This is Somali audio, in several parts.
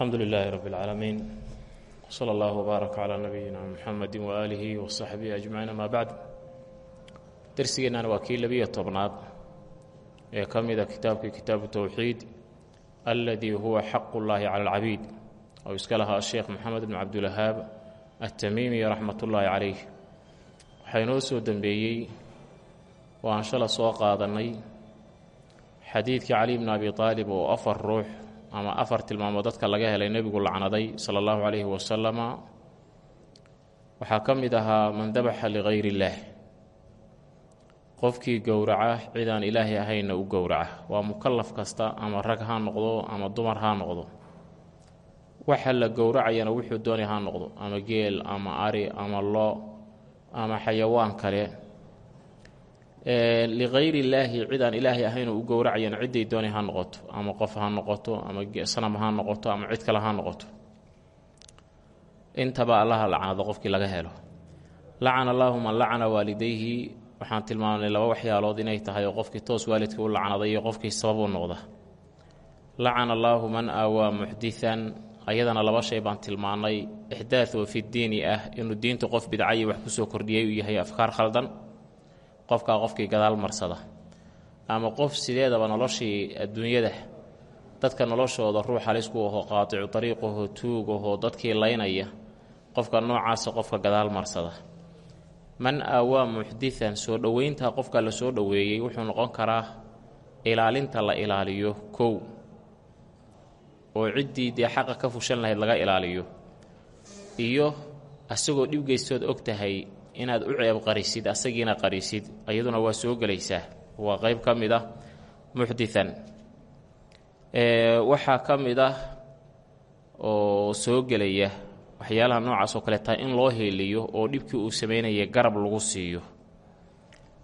alxamdu lilaahi rabi اlcaalamiin wsala allahu wbaarak calaa nabiyina muxamedi waaalihi wasaxbihi ajmaciin amaa bacd. Darsigeennana waa kii labiyo tobnaad ee ka mida kitaabkii kitaabu towxiid aladii huwa xaqu llaahi cala alcabiid ou iska lahaa asheekh maxamed bn cabdulwahaab atamiimi raxmat ullaahi calayh. Waxaa inoo soo dembeeyey oo aan shala soo qaadannay xadiidkii oo afar ruux ama afar tilmaamood dadka laga helay nebigu lacnaday sala allahu calayhi wasalama waxaa ka mid ahaa man dabaxa ligayr illaah qofkii gowraca cidaan ilaahay ahaynna u gowraca. Waa mukalaf kasta ama rag ha noqdo ama dumar ha noqdo. Waxa la gowracayana wuxuu doonay ha noqdo ama geel ama ari ama lo ama xayawaan kale ligayr illaahi cidaan ilaahay ahaynoo u gowracayana cidday doonay ha noqoto ama qof ha noqoto ama sanam ha noqoto ama cid kale ha noqoto. Intaba allaha lacnado qofkii laga helo. Lacana allaahu man lacana waalidayhi waxaan tilmaamnay laba waxyaalood inay tahay oo qofkii toos waalidka u lacnaday iyo qofkii sabab u noqda. Lacana allaahu man aawaa muxdian ayadana laba shay baan tilmaannay ixdaad oo fi diini ah inuu diinta qof bidcayi wax qofkaa qofkii gadaal marsada ama qof sideedaba noloshii adduunyada dadka noloshooda ruux halisku ahoo qaaticu dariiqahoo tuugahoo dadkii laynaya qofka noocaasa qofka gadaal marsada. Man aawaa muxdian soo dhoweyntaa qofka la soo dhoweeyey wuxuu noqon karaa ilaalinta la ilaaliyo kow. Oo ciddii dee xaqa ka fushan lahayd laga ilaaliyo. Iyo asagoo dhibgeystood og tahay inaad u ceeb qarisid asagiina qarisid iyaduna waa soo gelaysaa. Waa qeyb ka mid ah muxdian waxaa ka mid ah oo soo gelaya waxyaalaha noocaas oo kaleeta in loo heeliyo oo dhibkii uu sameynaya garab lagu siiyo.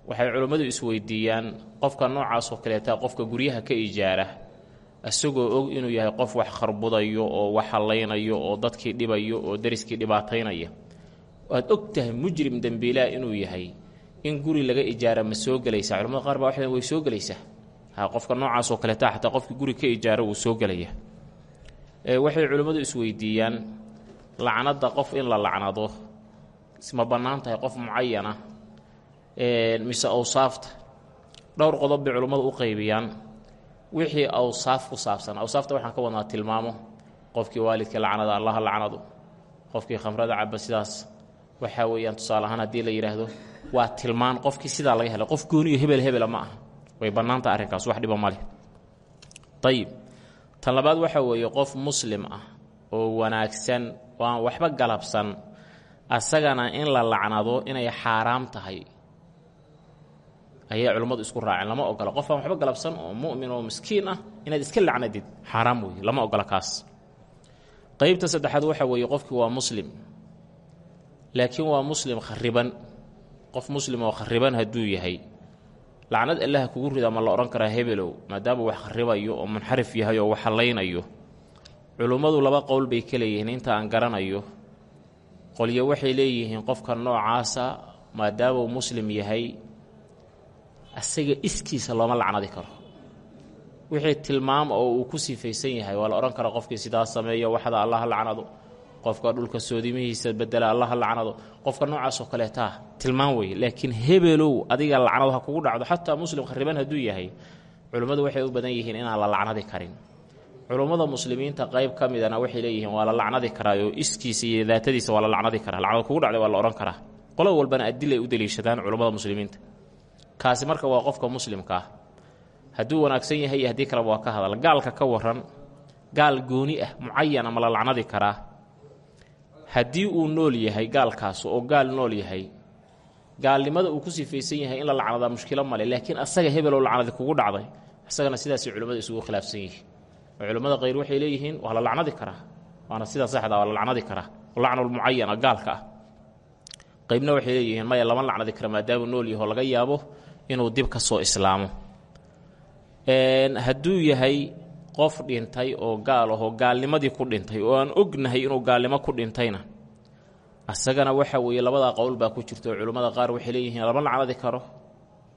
Waxay culimmadu isweydiiyaan qofka noocaas oo kaleeta qofka guryaha ka ijaara isagoo og inuu yahay qof wax kharbudayo oo wax hallaynayo oo dadkii dhibayo oo dariskii dhibaataynaya waad og tahay mujrim dembiilaa inuu yahay in guri laga ijaara ma soo gelaysaa culamada qaar baa waxay way soo gelaysaa. Ha qofka noocaas oo kaleeta xataa qofkii guri ka ijaaro wuu soo gelaya. Waxay culimmadu isweydiiyaan lacnadda qof in la lacnado ma bannaan tahay qof mucayana mise awsaafta. Dhowr qodob bay culimmadu u qaybiyaan. Wixii awsaaf ku saabsan awsaafta waxaan ka wadnaa tilmaamo qofkii waalidka lacnada allaha lacnado qofkii khamrada caba sidaas waxaa weeyaan tusaale ahaan haddii la yidhaahdo waa tilmaan qofkii sidaa laga helay qof gooniyo hebel hebela ma aha. Way bannaantaha arrinkaas wax dhiba maleh ayib tan labaad waxaa weeye qof muslim ah oo wanaagsan oo aan waxba galabsan asagana in la lacnado inay xaaraam tahay ayay culimmadu isku raaceen. Lama ogola. Qof aan waxba galabsan oo mu'min oo miskiin ah inaad iska lacnadid xaaraam weeye. Lama ogola kaas. Qeybta saddexaad waxaa weeye qofkii waa muslim laakiin waa muslim khariban. Qof muslim oo khariban hadduu yahay. Lacnad allaha kugu rida ma la odhan karaa hebelow maadaama wax kharibayo oo munxarif yahay oo wax hallaynayo culummadu laba qowl bay ka leeyihiin inta aan garanayo. Qolyo waxay leeyihiin qofka noocaasa maadaama uu muslim yahay asaga iskiisa looma lacnadi karo. Wixii tilmaam oo uu ku sifaysan yahay waa la odhan karaa qofkii sidaas sameeyo waxda allaha lacnado qofka dhulka soodimihiisa bedela allaha lacnado. Qofka noocaasoo kaleetaa tilmaam weye laakiin hebelow adiga lacnado ha kugu dhacdo xataa muslim khariban hadduu yahay. Culimmadu waxay u badan yihiin inaan la lacnadi karin. Culummada muslimiinta qayb ka midana waxay leeyihiin waa la lacnadi karaaoo iskiisa iyo daatadiisa waa la lacnadi karaa. Lacnado kugu dhacday waa la odhan karaa. Qolo walbana adilay u daliishadaan culummada muslimiinta. Kaasi marka waa qofka muslimka ah. Hadduu wanaagsan yahay iyo haddii kaleba waa ka hadal. Gaalka ka waran gaal gooni ah mucayana ma la lacnadi karaa haddii uu nool yahay gaalkaas oo gaal nool yahay gaalnimada uu ku sifaysan yahay in la lacnadaa mushkilo male laakiin asaga hebeloo lacnadi kugu dhacday isagana sidaasay culimmada isugu khilaafsan yihiin. Culimmada qayr waxay leeyihiin waa la lacnadi karaa waana sida saxda waa la lacnadi karaa lacnulmucayana gaalka ah. Qaybna waxay leeyihiin maya lama lacnadi kara maadaamuu nool yaho laga yaabo inuu dib ka soo islaamo. Hadduu yahay qof dhintay oo gaal ahoo gaalnimadii ku dhintay oo aan ognahay inuu gaalnimo ku dhintayna. Asagana waxa weeye labadaa qowl baa ku jirta oo culimmada qaar waxay leeyihiin lama lacnadi karo.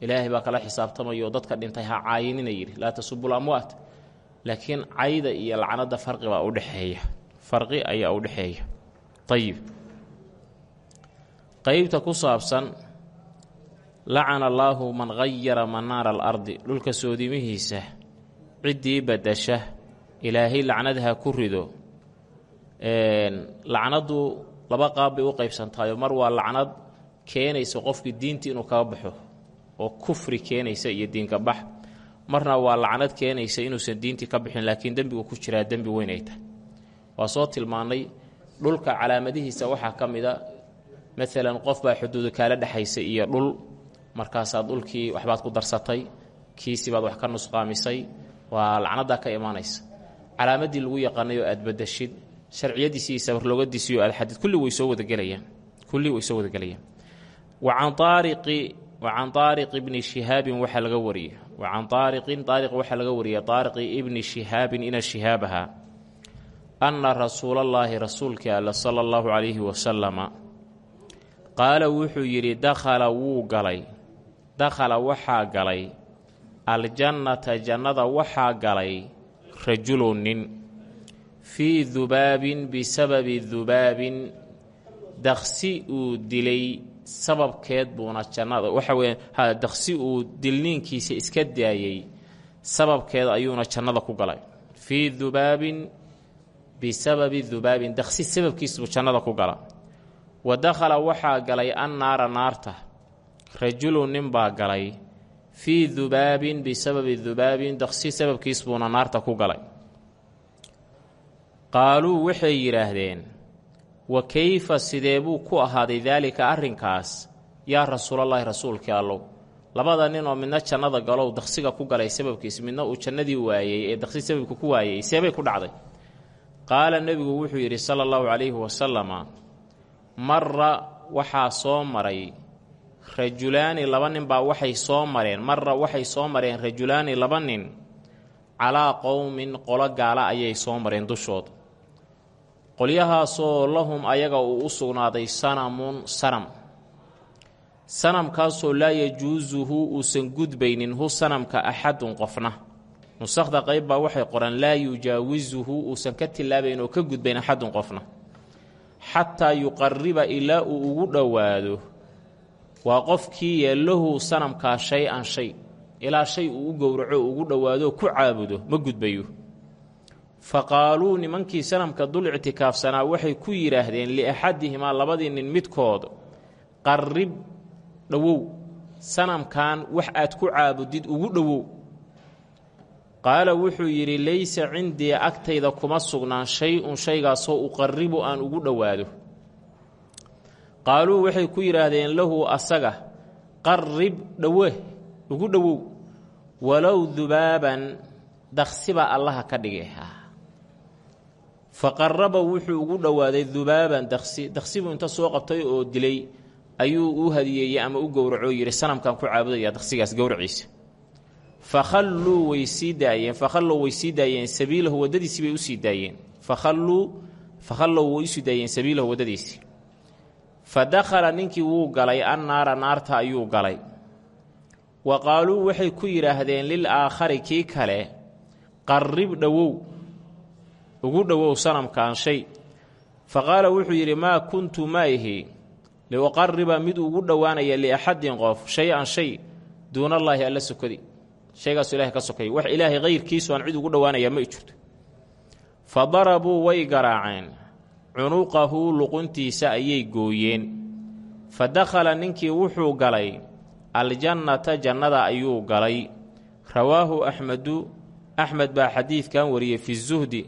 Ilaahay baa kala xisaabtamayo oo dadka dhintay ha caayinina yidhi laa tasubul amwaat. Laakiin cayda iyo lacnada farqi baa u dhexeeya. Farqi ayaa u dhexeeya. Ayib qeybta ku saabsan lacana allaahu man gayara manaara alardi. Dhulka soodimihiisa ciddii badasha ilaahay lacnadaha ku rido lacnadu laba qaab bay u qaybsantaayo. Mar waa lacnad keenaysa qofkii diinta inuu kaga baxo oo kufri keenaysa iyo diinka bax. Marna waa lacnad keenaysa inuusan diintii ka bixin laakiin dembigu ku jiraa dembi weyn ay tahay. Waa soo tilmaannay dhulka calaamadihiisa waxaa ka mid a maalan qof baa xuduudu kaala dhexaysa iyo dhul markaasaad dhulkii waxbaad ku darsatay kiisii baad wax ka nusqaamisay waa lacnadaa ka imaanaysa. Calaamadii lagu yaqaanay oo aad badashid sharciyadiisi iyo sabarloogadiisi oo aad xadid kulli way soo wadagelayaan kulli way soo wadagelayaan wa can aariqi wa can aariqi ibni shihaabin waxaa laga wariyey. Wa can aariqin aariq waxaa laga wariyey. Aariqi ibni shihaabin ina shihaabaha anna rasuulallaahi rasuulkii alla sala allahu calayhi wasalama qaala wuxuu yidhi dakhala wuu galay. Dakhala waxaa galay aljannata jannada waxaa galay rajulu nin fii dubaabin bisababi dubaabin. Daqsi uu dilay sababkeed buuna jannada waxa weye daqsi uu dilniinkiisa iska daayey sababkeed ayuuna jannada ku galay. Fii dubaabin bisababi dubaabin daqsi sababkiisbuu jannada ku gala. Wa dakhala waxaa galay annaara naarta. Rajulu nin baa galay fii dubaabin bisababi dubaabin daqsi sababkiis buuna naarta ku galay. Qaaluu waxay yidhaahdeen wa keyfa sidee buu ku ahaaday daalika arrinkaas yaa rasuulallaahi rasuulkii allow? Labada nin oo midna jannada galow daqsiga ku galay sababkiis midna uu jannadii waayey ee daqsi sababka ku waayey seebay ku dhacday. Qaala nebigu wuxuu yidhi sala allahu calayhi wasalama marra waxaa soo maray rajulaani laba nin baa waxay soo mareen. Marra waxay soo mareen rajulaani laba nin. Calaa qowmin qolo gaala ayay soo mareen dushooda qolyahaasoo lahum ayaga uu u sugnaaday sanamun sanam. Sanamkaasoo laa yajuusuhu uusan gudbaynin hu sanamka axadun qofna. Nusakhda qayb baa waxay qoran laa yujaawisuhu uusan ka tilaabayn oo ka gudbayn axadun qofna. Xataa yuqariba ilaa uu ugu dhowaado waa qofkii yeelahu sanamkaa shay-an shay. Ilaa shay uu u gowraco ugu dhowaado ku caabudo ma gudbayo. Fa qaaluu nimankii sanamka dul ictikaafsanaa waxay ku yidhaahdeen liaxadihimaa labadii nin midkood qarrib dhowow. Sanamkan wax aad ku caabudid ugu dhowow. Qaala wuxuu yidhi laysa cindii agtayda kuma sugnaan shay-un shaygaasoo uqarribu aan ugu dhowaado qaaluu waxay ku yidhaahdeen lahu asaga qarrib dhowe ugu dhowow walow dubaaban daqsiba allaha ka dhige fa qaraba wuxuu ugu dhowaaday dubaaban daqsi daqsibuu inta soo qabtay oo dilay ayuu u hadiyeeyey ama u gowracoo yidhi sanamkan ku caabudaya daqsigaas gowraciisa fakhalluu way sii daayeen fakhalluu way sii daayeen sabiilahu waddadiisii bay u sii daayeen. Fakhalluu fakhallow way u sii daayeen sabiilahu waddadiisii fa dakhala ninkii wuu galay annaara naarta ayuu galay. Wa qaaluu waxay ku yidhaahdeen lil aakhari kii kale qarrib dhowow ugu dhowow sanamkan shay. Fa qaala wuxuu yidhi maa kuntu ma ihi liuqariba mid ugu dhowaanaya liaxadin qof shay-an shay duunallaahi alla sokodi shaygaasu ilahay ka sokay wax ilaahay hayrkiisu aan cid ugu dhowaanaya ma i jirto. Fa darabuu way garaaceen cunuqahu luquntiisa ayay gooyeen. Fa dakhala ninkii wuxuu galay aljannata jannada ayuu galay. Rawaahu axmedu axmed baa xadiidkan wariyey fi zuhdi.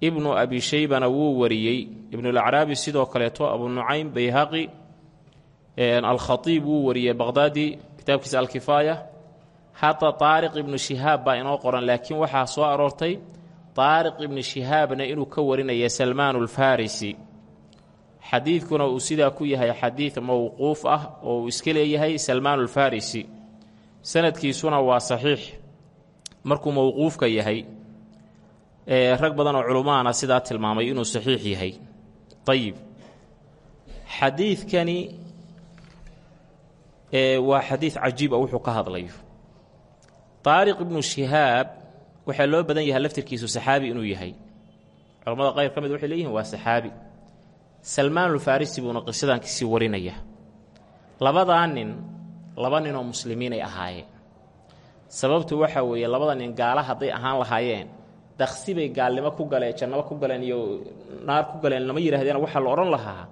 Ibnu abi shaybana wuu wariyey. Ibnulacraabi sidoo kaleeto abu nucaym bayhaqi alkhatiib wuu wariyey baqhdaadi kitaabkiisa alkifaaya. Hata taariq ibnu shihaab baa inoo qoran laakiin waxaa soo aroortay taariq ibnu shihaabna inuu ka warinaya salmaan ulfarisi xadiidkuna uu sidaa ku yahay xadiid mowquuf ah oo uu iska leeyahay salmaan ulfarisi sanadkiisuna waa saxiix. Markuu mowquufka yahay rag badan oo culummaana sidaa tilmaamay inuu saxiix yahay. Ayib xadiidkani waa xadiid cajiib a wuxuu ka hadlayo taariq ibnu shihaab waxaa loo badan yahay laftirkiisu saxaabi inuu yahay. Culammada qayr ka mid waxay leeyihiin waa saxaabi. Salmaanulfarisi buuna qisadan ka sii warinaya. Labadaa nin laba ninoo muslimiinay ahaayeen. Sababtu waxaa weeye labada nin gaala hadday ahaan lahaayeen daksi bay gaalnimo ku galeen jannabo ku galeen iyo naar ku galeen lama yidhahdeen waxaa la odhan lahaa.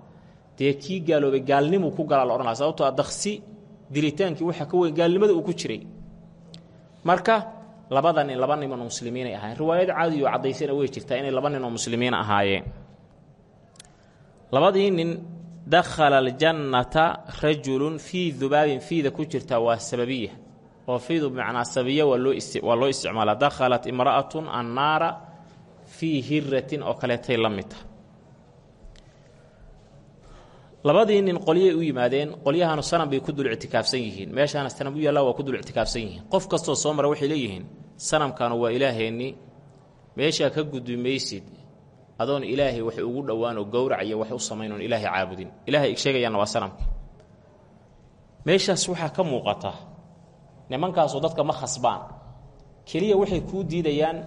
Dee kii gaaloobay gaalnimuu ku galaa la odhan lahaa sababtoo a daksi dilitaankii waxaa ka weyn gaalnimada uu ku jiray. Marka labada nin laba ninoo muslimiinay ahaayeen. Riwaayad caadiyo caddaysana way jirtaa inay laba ninoo muslimiin ahaayeen. Labadii nin dakhala aljannata rajulun fii dubaabin fiida ku jirtaa waa sababiya. Oo fiidu bimacnaa sababiya waa loo isticmaalaa. Dakhalat imra'atun annaara fii hiratin oo kaleetay la mid tah labadii nin qolyay u yimaadeen qolyahanu sanam bay ku dul ictikaafsan yihiin. Meeshaana sanam u yaallaa waa ku dul ictikaafsan yihiin. Qof kastoo soo mara waxay leeyihiin sanamkanu waa ilaaheenni. Meeshaa ka gudbi maysid adoon ilaahay wax ugu dhowaanoo gowrac iyo wax u samayn oon ilaahay caabudin. Ilahay sheegayaanna waa sanamka meeshaas waxaa ka muuqata nimankaasoo dadka ma khasbaan. Keliya waxay kuu diidayaan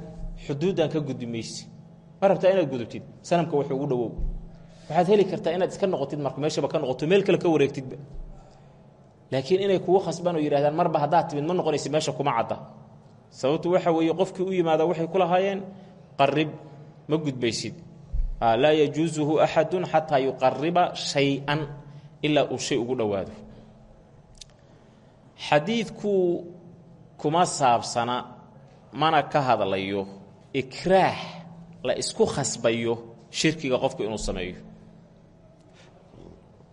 xuduuddan ka gudbi maysi ma rabtaa inaad gudubtid? Sanamka wax ugu dhowow waxaad heli kartaa inaad iska noqotid marka meeshaba ka noqoto meel kale ka wareegtidba laakiin inay kugu khasbaan oo yidhahdaan marba haddaad timid ma noqonaysa meesha kuma cadda. Sababtu waxa weeye qofkii u yimaada waxay ku lahaayeen qarib ma gudbaysid. Laa yajuusuhu axadun xataa yuqariba shay-an ilaa uu shay ugu dhowaado. Xadiidku kuma saabsana mana ka hadlayo. Ikraah la isku khasbayo shirkiga qofku inuu sameeyo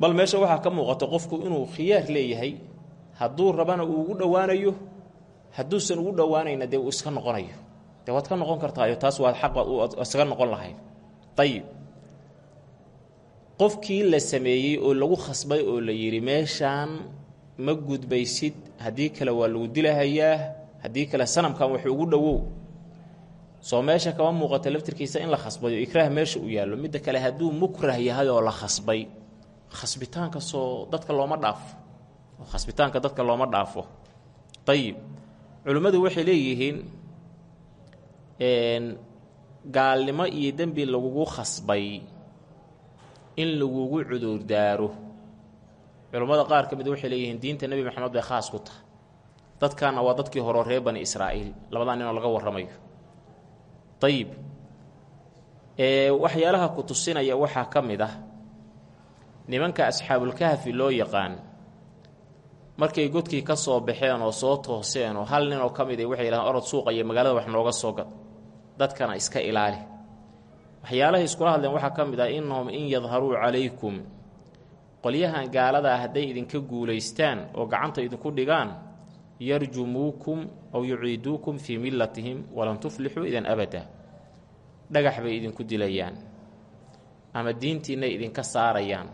bal meesha waxaa ka muuqata qofku inuu khiyaar leeyahay hadduu rabana uu ugu dhowaanayo hadduusan ugu dhowaanayna dee uu iska noqonayo. Dee ka noqon kartaayo taas waad xaq isaga noqon lahayd ayib qofkii la sameeyey oo lagu khasbay oo la yidhi meeshaan ma gudbaysid haddii kale waa lagu dilahayaa haddii kale sanamkan wax ugu dhowow. Soo meesha kama muuqato laftirkiisa in la khasbayo ikraah meesha uu yaallo. Midda kale hadduu mukrah yahay oo la khasbay khasbitaanka soo dadka looma dhaafo. Oo khasbitaanka dadka looma dhaafo. Ayib culimmadu waxay leeyihiin gaalnimo iyo dembi lagugu khasbay in lagugu cudurdaaro. Culammada qaar ka mid waxay leeyihiin diinta nebi maxamed bay khaas ku tahay. Dadkaana waa dadkii horeo reer bani israa'iil. Labadaa ninoo laga warramayo. Ayib waxyaalaha ku tusinaya waxaa ka mid ah nimanka asxaabulkahfi loo yaqaan. Markay godkii ka soo baxeen oo soo tooseen oo hal ninoo ka mid a waxay yidhahdeen orod suuqa iyo magaalada wax nooga soo gad dadkana iska ilaali. Waxyaalahay iskula hadleen waxaa ka mid ah innahum in yadharuu calaykum. Qolyahan gaaladaa hadday idinka guulaystaan oo gacanta idinku dhigaan yarjumuukum aw yuciiduukum fii millatihim walan tuflixuu idan abada. Dhagax bay idinku dilayaan ama diintiinay idinka saarayaan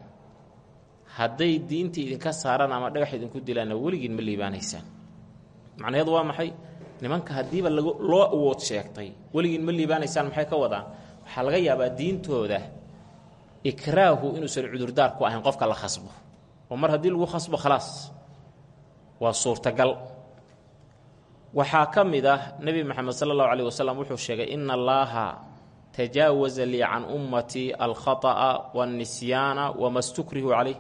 hadday diintii idinka saaraan ama dhagax idinku dilaanna weligiin ma liibaanaysaan. Macnaheedu waa maxay? Nimanka haddiiba loo awood sheegtay weligiin ma liibaanaysaan maxay ka wadaan? Waxaa laga yaabaa diintooda ikraahu inuusan cudurdaar ku ahayn qofka la khasbo. Oo mar haddii lagu khasbo khalaas. Waa suurtagal. Waxaa ka mid ah nebi moxamed sala allahu caleyh wuxuu sheegay ina allaaha tajaawaza lii can ummatii alkhata'a waannisyaana wama stukrihu calayh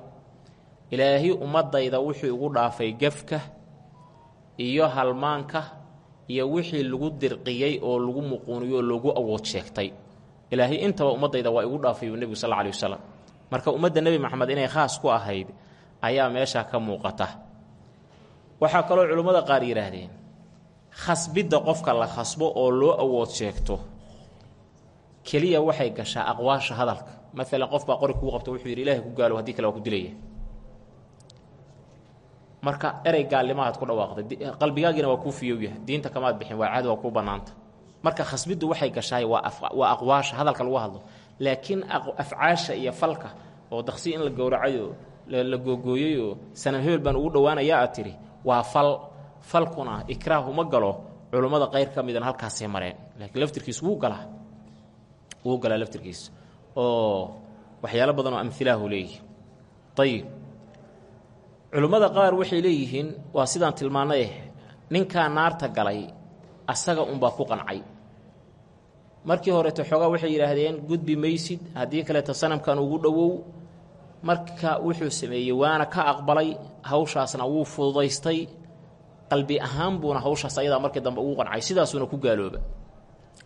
ilaahi ummadayda wuxuu igu dhaafay gefka iyo halmaanka iyo wixii lagu dirqiyey oo lagu muquuniyo oo awood sheegtay. Ilaahay intaba ummadayda waa igu dhaafay nebigu sal alla alih wasalam marka ummadda nebi maxamed inay khaas ku ahayd ayaa meeshaa ka muuqata. Waxaa kaloo culimmada qaar yidhaahdeen khasbidda qofka la khasbo oo loo awood sheegto keliya waxay gashaa aqwaasha hadalka. Maalan qof baa qori kuu qabta wuxuu yidhi ilahay ku gaalo haddii kale waa ku dilaya marka erey gaalnimahaad ku dhawaaqday qalbigaagiina waa kuu fiyow yahay diinta kamaad bixin waa caadi waa kuu bannaanta. Marka khasbiddu waxay gashaay waa waa aqwaasha hadalka lagu hadlo. Laakiin afcaasha iyo falka oo daqsi in la gowracayo la googooyeyoo sanam baan ugu dhowaanayaa aad tidhi waa fal. Falkuna ikraahu ma galo culummada qayr ka midana halkaasay mareen. Laakiin laftirkiis wuu galaa. Wuu galaa laftirkiis oo waxyaalo badan oo amilaahu leeyihi ayib culimmada qaar waxay leeyihiin waa sidaan tilmaannay ninkaa naarta galay asaga unbaa ku qancay. Markii horeeto xoogaa waxay yidhaahdeen gudbi maysid haddii kaleeto sanamkan ugu dhowow marka wuxuu sameeyey waana ka aqbalay hawshaasna wuu fududaystay qalbi ahaan buuna hawshaas ayadaa markii dambe ugu qancay. Sidaasuuna ku gaalooba.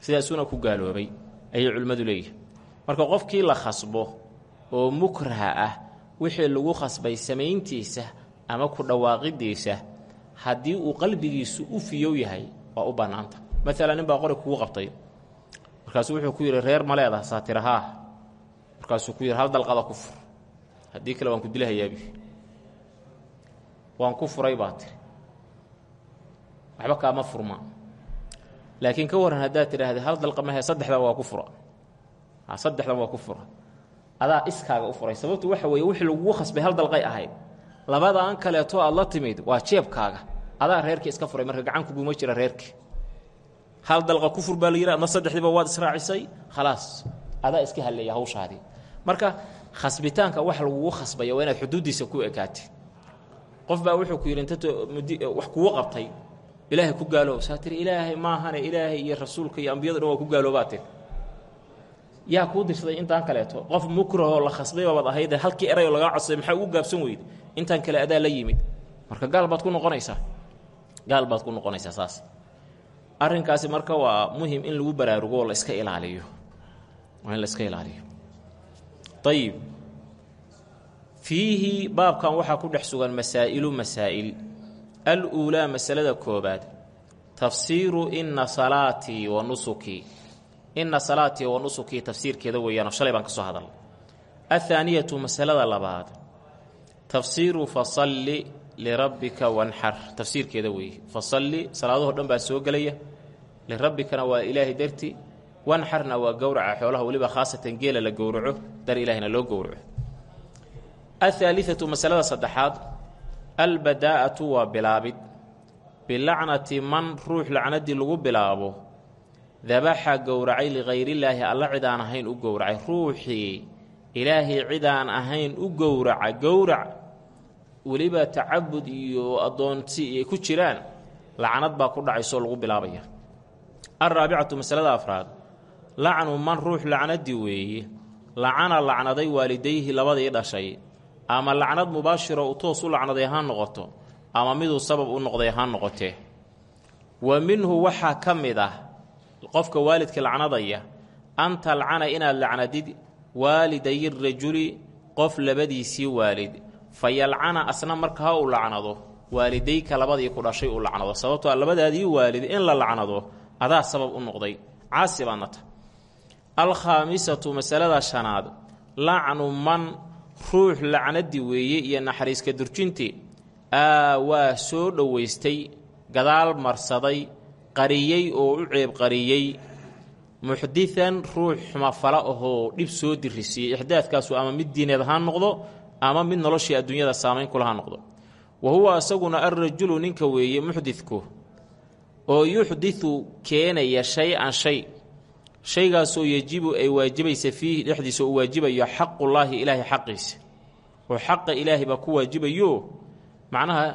Sidaasuuna ku gaaloobay ayay culimmadu leeyihiin marka qofkii la khasbo oo mukraha ah wixii lagu khasbay samayntiisa ama ku dhawaaqidiisa haddii uu qalbigiisu u fiyow yahay waa u bannaanta. Maalan nin baa qori kugu qabtay. Markaasuu wuxuu ku yidhi reer ma leedaha saatirahaa markaasuu ku yidhi hal dalqada ku fur. Kale waan ku dilahayaabi waan ku furay baa waxba kaama furma. Laakiin ka waran haddaad tidhaahda hal dalqa mahe saddexdan waa ku fura. Saddexdan waa ku fura adaa iskaaga u furay. Sababtu waxa weeye wixii lagugu khasbay hal dalqay ahayd labadaan kaleeto aad la timid waa jeebkaaga. Adaa reerkii iska furay marka gacan kuguma jira reerkii. Hal dalqa ku fur baa la yidhi adna waad israacisay? Khalaas. Adaa iska halleeya hawshaadii. Marka khasbitaanka wax lagugu khasbaya waa inaad xuduuddiisa ku ekaatid qof baa wuxuu ku yidhi inta wax kugu qabtay ilaahay ku gaaloob saa tiri ilaahay maahane ilaahay iyo rasuulka iyo ambiyadu waa ku gaaloobaa tiri yaa kuu dirsaday intaan kaleeto. Qof mukrahoo la khasbay baabad ahaydee halkii erayoo lagaa codsaday maxaa ugu gaabsan weyde intaan kale adaa la yimid. Marka gaal ku noqonaysaa. Gaal ku noqonaysaa saas. Arrinkaasi marka waa muhiim in lagu baraarugo la iska ilaaliyo. Waa in la iska ilaaliyo. Ayib fiihi baabkan waxaa ku dhex sugan masaa'ilu masaa'il. Al-uulaa masalada koobaad. Tafsiiru inna salaatii wa nusukii inna salaatii wa nusukii tafsiirkeeda weeyaanoo shalay baan ka soo hadalnay. Athaaniyatu masalada labaad tafsiiru fasalli lirabbika wanxar tafsiirkeeda weeye fasalli salaadahoo dhan baa soo gelaya lirabbikana waa ilaahay darti wanxarna waa gowraca xoolaha weliba khaasatan geela la gowraco dar ilaahina loo gowraco. Athaalithatu masalada saddexaad albadaa'atu waa bilaabid. Bilacnati man ruux lacnadii lagu bilaabo dabaxa gowracay lihayrillaahi alla cid aan ahayn u gowracay. Ruuxii ilaahay cid aan ahayn u gowraca. Gowrac weliba tacabud iyo addoonsi ay ku jiraan lacnad baa ku dhacaysoo lagu bilaabaya. Alraabicatu masalada afraad lacnu man ruux lacnadii weeye lacana lacnaday waalidayhi labadii dhashay ama lacnad mubaashiro u toos u lacnaday ha noqoto ama miduu sabab u noqday ha noqotee. Wa minhu waxaa ka mid ah qofka waalidka lacnadaya an talcana inaad lacnadid waaliday rajuli qof labadiisii waalid. Fa yalcana asna marka ha uu lacnado waalidayka labadii ku dhashay uu lacnado. Sababtoo labadaadii waalid in la lacnado adaa sabab u noqday. Caasi baadna ta alkhaamisatu masalada shanaad lacnu man ruux lacnadi weeye iyo naxariiska durjinti aa waa soo dhowaystay gadaal marsaday qariyey oo u ceeb qariyey. Muxditan ruux xumafala ahoo dhib soo dirisiiyey ixdaadkaasu ama mid diineed ha noqdo ama mid noloshii adduunyada saamayn kula ha noqdo. Wa huwa isaguna alrajulu ninka weeye muxdidku oo yuxditu keenaya shay-an shay. Shaygaasoo yejibu ay waajibaysa fiihi dhexdiisa uu waajibayo xaqullaahi ilaahay xaqiisa. Oo xaqa ilaahay baa ku waajibayo. Macnaha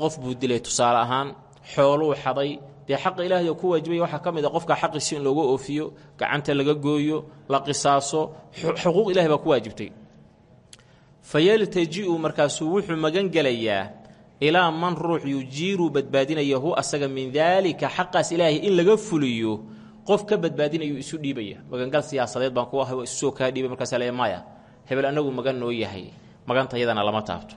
qof buu dilay tusaale ahaan xooluu xaday dee xaqa ilaahay ku waajibaya waxaa ka mid qofka xaqiisi in looga oofiyo gacanta laga gooyo la qisaaso xuquuq ilahay baa ku waajibtay. Fayaltaji-u markaasuu wuxuu magan gelayaa ilaa man ruux yujiiru badbaadinaya asaga min daalika xaqaas ilaahay in laga fuliyo qof ka badbaadinayu isu dhiibaya. Magangal siyaasadeed baan ku ahay waa isu dhiibay markaasa le maya hebel anagu magan noo yahay maganta lama taabto.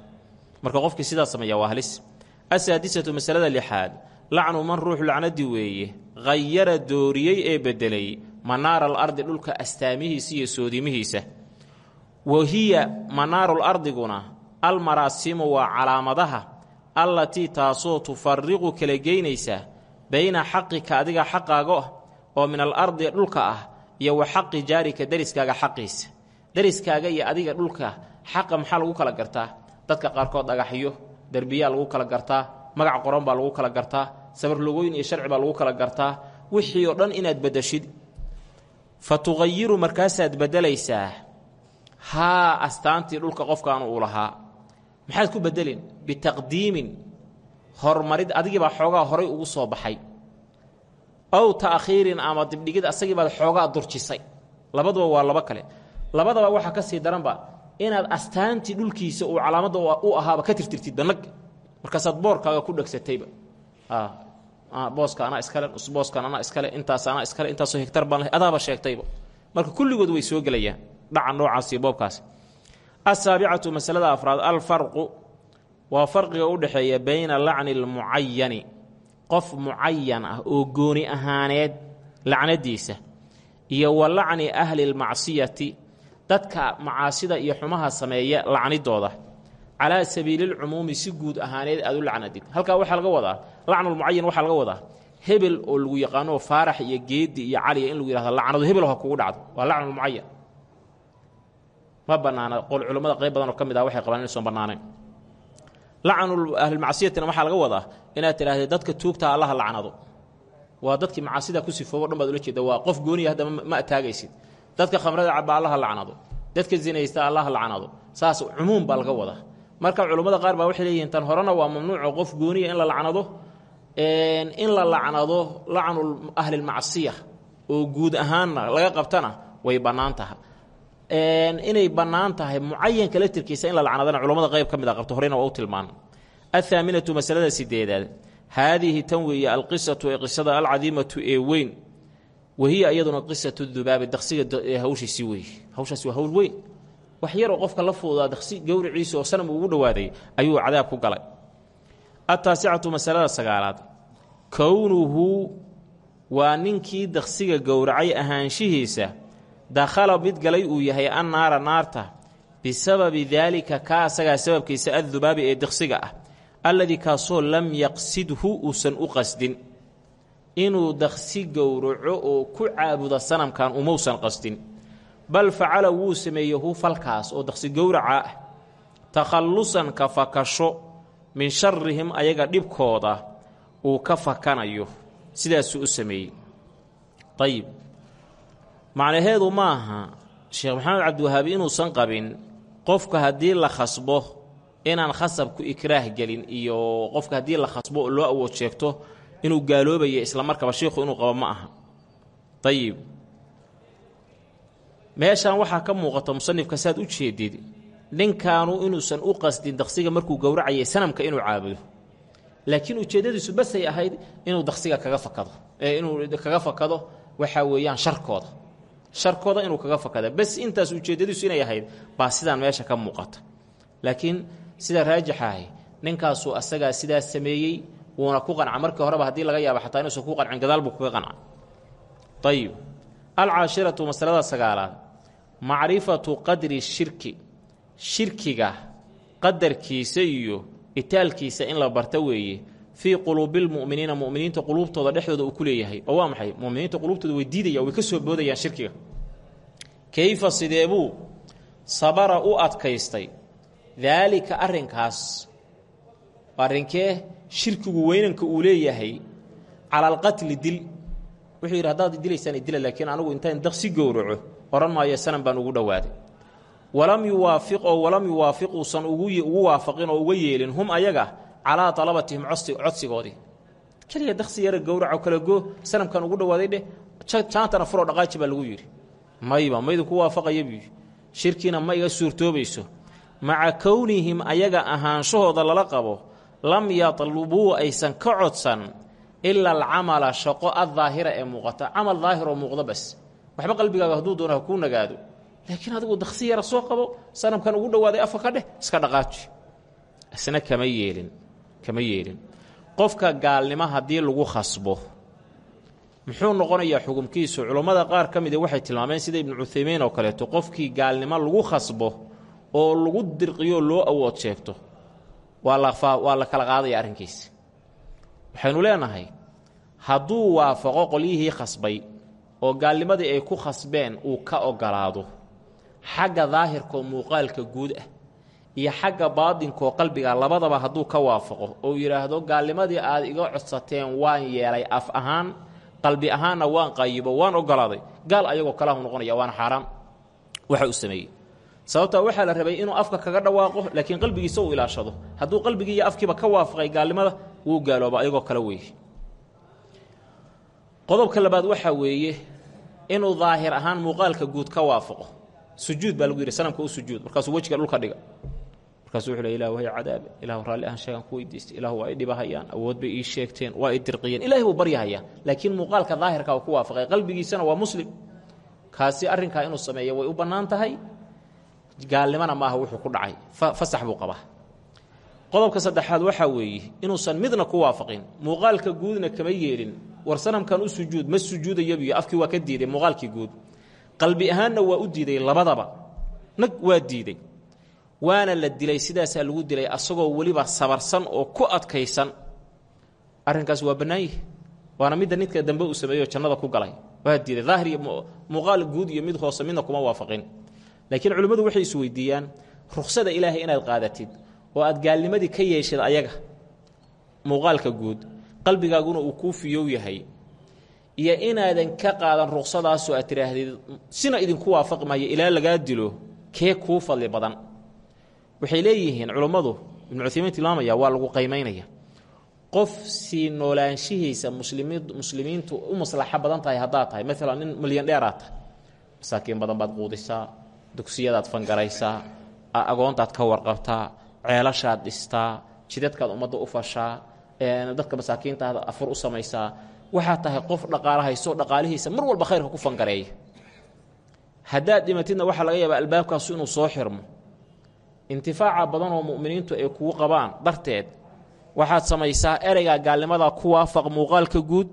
Marka qofkii sidaa sameeya waa halis. Asaadisatu masalada lixaad lacnu man ruux lacnadii weeye khayara dooriyey ee bedelay manaara alardi dhulka astaamihiisa iyo soodimihiisa wa hiya manaaru ardiguna almaraasimu waa calaamadaha allatii taasoo tufariqu kala geynaysa bayna xaqika adiga xaqaaga oo min alardi dhulka ah iyo wa xaqi jaarika deriskaaga xaqiisa. Deriskaaga iyo adiga dhulka xaqa maxaa lagu kala gartaa? Dadka qaarkood dhagaxyo derbiyaa lagu kala gartaa magac qoran baa lagu kala gartaa sabarlogooyin iyo sharci baa lagu kala gartaa wixii oo dhan inaad bedeshid fa tuqayiru markaasaad beddelaysaa haa astaantii dhulka qofkaanu uu lahaa. Maxaad ku beddelin? Bitaqdiimin horumarid adigiibaa xoogaa horay ugu soo baxay. Ow ta'khiirin ama dibdhigid asagii baad xoogaa durjisay. Labaduba waa labo kale. Labadaba waxaa ka sii daranba inaad astaantii dhulkiisa uu calaamadda u ahaaba ka tirtirtid banag markaasaad boorkaaga ku dhegsatayba booska anaa iskale booskan anaa iskale intaas anaa iskale intaasoo hegtar baan adaaba sheegtayba. Marka kulligood way soo gelayaan dhaca noocaas iyo boobkaasi asaabicatu masalada afraad alfarqu waa farqiga u dhexeeya bayna lacni almucayani qof mucayan ah oo gooni ahaaneed lacnadiisa iyo wa lacni ahli lmacsiyati dadka macaasida iyo xumaha sameeya lacnidooda calaa sabiililcumuumi si guud ahaaneed aad u lacnadid. Halkaa waxaa laga wadaa lacnulmucayan waxaa laga wadaa hebel oo lagu yaqaano faarax iyo geedi iyo caliya in lagu yihahdo lacnadu hebel ha kugu dhacdo. Waa lacnulmucayan ma bannaana qol culammada qayb badan oo ka mid ah waxay qabaan inaysoon bannaanayn. Lacnu ahlilmacsiyatina waxaa laga wadaa inaad tidhahdee dadka tuugtaa allaha lacnado waa dadkii macaasida ku sifoobo dhan ula jeeda waa qof gooniya hadda ma ataagaysid dadka khamrada caba allaha lacnado dadka zinaysta allaha lacnado saas cumuum baa laga wadaa marka culummada qaar baa waxay leeyihiin tan horena waa mamnuuco qof gooniya in la lacnado in la lacnado lacnu ahlilmacsiya oo guud ahaanna laga qabtana way bannaan tahay. Inay bannaan tahay mucayanka laftirkiisa in la lacnadana culamada qayb ka mid a qabto horena waa u tilmaana athaaminatu masalada sideedaad haadihi tan weeye alqisatu ee qisada alcadiimatu ee weyn wahiya iyaduna qisatu dubaabi daqsiga hawshiisii weeye hawshaasi waa hawl weyn wax yaroo qofka la fuudaa daqsi gowriciisa oo sanam ugu dhowaaday ayuu cadaab ku galay. Ataasicatu masalada sagaalaad. Kownuhu waa ninkii daqsiga gowracay ahaanshihiisa dakhala mid galay uu yahay an naara naarta bisababi daalika ka asagaa sababkiisa addubaabi ee diqsiga ah alladii kaasoo lam yaqsidhu uusan u qasdin. Inuu daqsi gowraco oo ku caabuda sanamkan umausan qasdin bal facala wuu sameeye hu falkaas oo daqsi gowraca ah. Takhallusan ka fakasho min sharihim ayaga dhibkooda uu ka fakanayo. Sidaasuu u sameeyey. Ayib macnaheedu ma aha sheekh maxamed cabdiwahaabi inuusan qabin qofka haddii la khasbo inaan khasabku ikraah gelin iyo qofka haddii la khasbo oo loo awood sheegto inuu gaaloobaya isla markaba shiikhu inuu qabo ma aha. Ayib meeshan waxaa ka muuqata musanifka saad u jeedid ninkaanu inuusan u qasdin daqsiga markuu gowracayay sanamka inuu caabudo. Laakiin ujeeddadiisu basay ahayd inuu daqsiga kaga fakado ee inuu kaga fakado waxaa weeyaan sharkooda. Sharkooda inuu kaga fakada. Bas intaas ujeeddadiisu inay ahayd baa sidaan meesha ka muuqata. Laakiin sida raajixahay ninkaasuu asagaa sidaas sameeyey wuuna ku qanca. Markii horeba haddii laga yaabo xataa inuusan ku qancin gadaal buu kaga qanca. Ayib alcaashiratu masalada sagaalaad macrifatu qadri shirki shirkiga qadarkiisa iyo itaalkiisa in la barta weeye fii quluubilmu'miniina mu'miniinta quluubtooda dhexdooda uu ku leeyahay. Oo waa maxay? Mu'miniinta quluubtooda way diidayaan way ka soo boodayaan shirkiga. Kayfa sideebuu sabara u adkaystay? Daalika arrinkaas arrinkee shirkigu weynanka uu leeyahay cala alqatli dil. Wuxuu yidhi haddaad dilaysaan laakiin anigu intaan daqsi gowraco odhan maayo sanam baan ugu dhowaaday walam yuwaafiq oo walam yuwaafiq uusan ugu waafaqin oo uga yeelin hum ayaga calaa talabatihim codsigoodii. Keliya daqsi yara gowraco kala goo sanamkan ugu dhowaaday dheh jaantana furoo dhaqaaji baa lagu yidhi. Mayba maydinku waafaqaya buu yidhi. Shirkiina ma iga suurtoobayso. Maca kownihim ayaga ahaanshahooda lala qabo lam yatlubuu aysan ka codsan ila alcamala shaqo addaahira ee muuqata. Camal daahir oo muuqda bas waxba qalbigaaga hadduu doono ha kuu nagaado. Laakiin adigu daqsi yara soo qabo sanamkan ugu dhowaaday afka ka dheh iska dhaqaaji. Isna kama yeelin kama yeelin. Qofka gaalnimo haddii lagu khasbo muxuu noqonayaa xukumkiisu? Culammada qaar ka mida waxay tilmaameen sida ibnu cuthaymiin oo kaleeto qofkii gaalnimo lagu khasbo oo lagu dirqiyo loo awood sheegto waa la waa la kala qaadaya arrinkiisa. Waxaynu leenahay hadduu waafaqo qolyihii khasbay oo gaalnimadii ay ku khasbeen uu ka ogolaado. Xagga daahirkaoo muuqaalka guud ah iyo xagga baadinkaoo qalbiga labadaba hadduu ka waafaqo oo yidhaahdo gaalnimadii aad iga codsateen waan yeelay af ahaan qalbi ahaanna waan qayibo waan ogolaaday gaal ayagoo kalahu noqonaya waana xaaraam. Waxa uu sameeyey. Sababtaa waxaa la rabay inuu afka kaga dhawaaqo laakiin qalbigiisa uu ilaashado. Hadduu qalbigii iyo afkiiba ka waafaqay gaalnimada wuu gaalooba ayagoo kale weeye qodobka labaad waxaa weeye inuu daahir ahaan muuqaalka guud ka waafaqo. Sujuud baa lagu yidhi sanamka u sujuud markaasuu wejiga dhulka dhiga. Markaasuu wuxuu ilah way cadaabe ilahu raalli ahaan sheegaan ku weydiistay ilahu waa i dhibahayaan awood bay ii sheegteen waa i dirqiyeen ilahay buu baryahayaa laakiin muuqaalka daahirka uu ku waafaqay qalbigiisana waa muslim. Kaasi arrinkaa inuu sameeyo way u bannaan tahay gaalnimona maaha wuxuu ku dhacay fasax buu qabaa. Qodobka saddexaad waxaa weeye inuusan midna ku waafaqin muuqaalka guudna kama yeelin war sanamkan u sujuud ma sujuudayabiyo afkii waa ka diiday muuqaalkii guud. Qalbi ahaanna waa u diiday labadaba. Nag waa diiday. Waana la dilay sidaasaa lagu dilay asagoo weliba sabarsan oo ku adkaysan. Arrinkaas waa bannaan waana midda ninka dambe uu sameeyo jannada ku galay. Waa diiday. Daahir iyo guud iyo mid hoose midna kuma waafaqin. Laakiin culimmadu waxay isweydiiyaan ruksada ilaahay inaad qaadatid oo aad gaalnimadii ka yeeshid ayaga. Muuqaalka guud qalbigaaguna uu kuu fiyow yahay iyo inaadan ka qaadan ruksadaasoo aad tidhaahdid sina idinku waafaqi maayo ilaa lagaa dilo kee kuu fadli badan? Waxay leeyihiin culummadu ibnu cuthaymiin tilmaamaya waa lagu qaymaynaya. Qof sii noolaanshihiisa muslimiin muslimiintu u maslaxo badan tahay haddaad tahay. Maalan nin milyan dheeraad tahay. Masaakiin badan baad quudisaa dugsiyadaad fangaraysaa agoontaad ka warqabtaa ceelashaad dhistaa jidadkaad ummadda u fashaa dadka masaakiintaada afur u samaysaa. Waxaad tahay qof dhaqaalo hayso dhaqaalihiisa mar walba khayrka ku fangareeya haddaad dhimatidna waxaa laga yaabaa albaabkaasu inuu soo xirmo. Intifaaca badan oo mu'miniintu ay kugu qabaan darteed waxaad samaysaa ereygaa gaalnimadaa ku waafaq muuqaalka guud